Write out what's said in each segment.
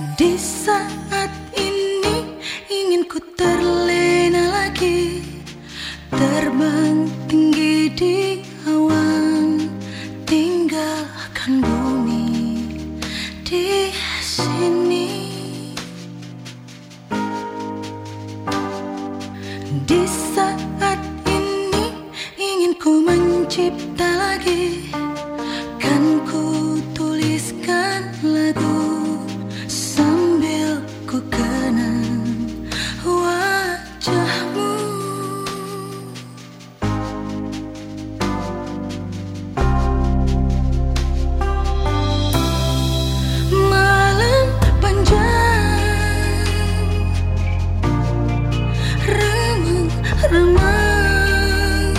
Di saat ini ingin ku terlena lagi. Terbang tinggi di awan Tinggalkan bumi di sini. Di saat ini ingin ku mencipta lagi. Remang-remang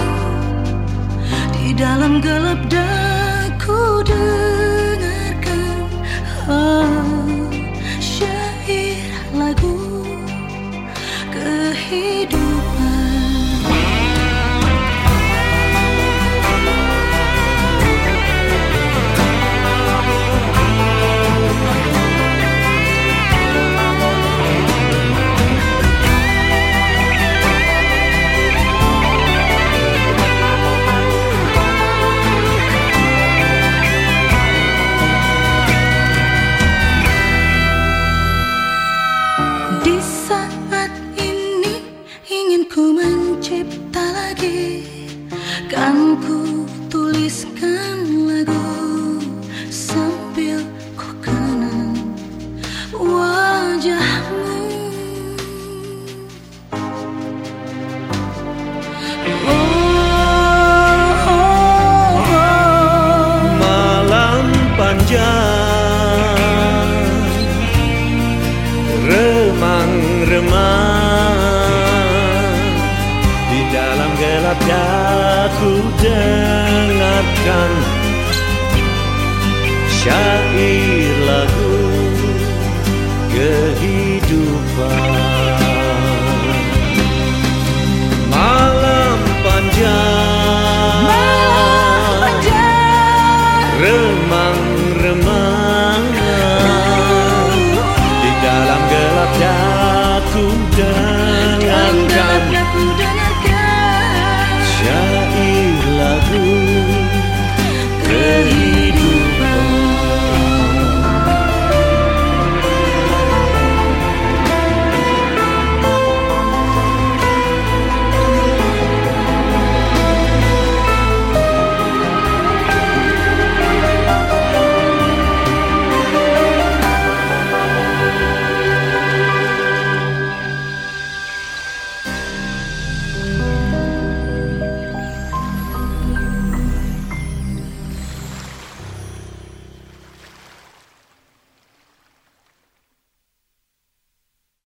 Di dalam gelap daku dengarkan oh, Syair lagu. Kehidupan aku dengarkan syair lagu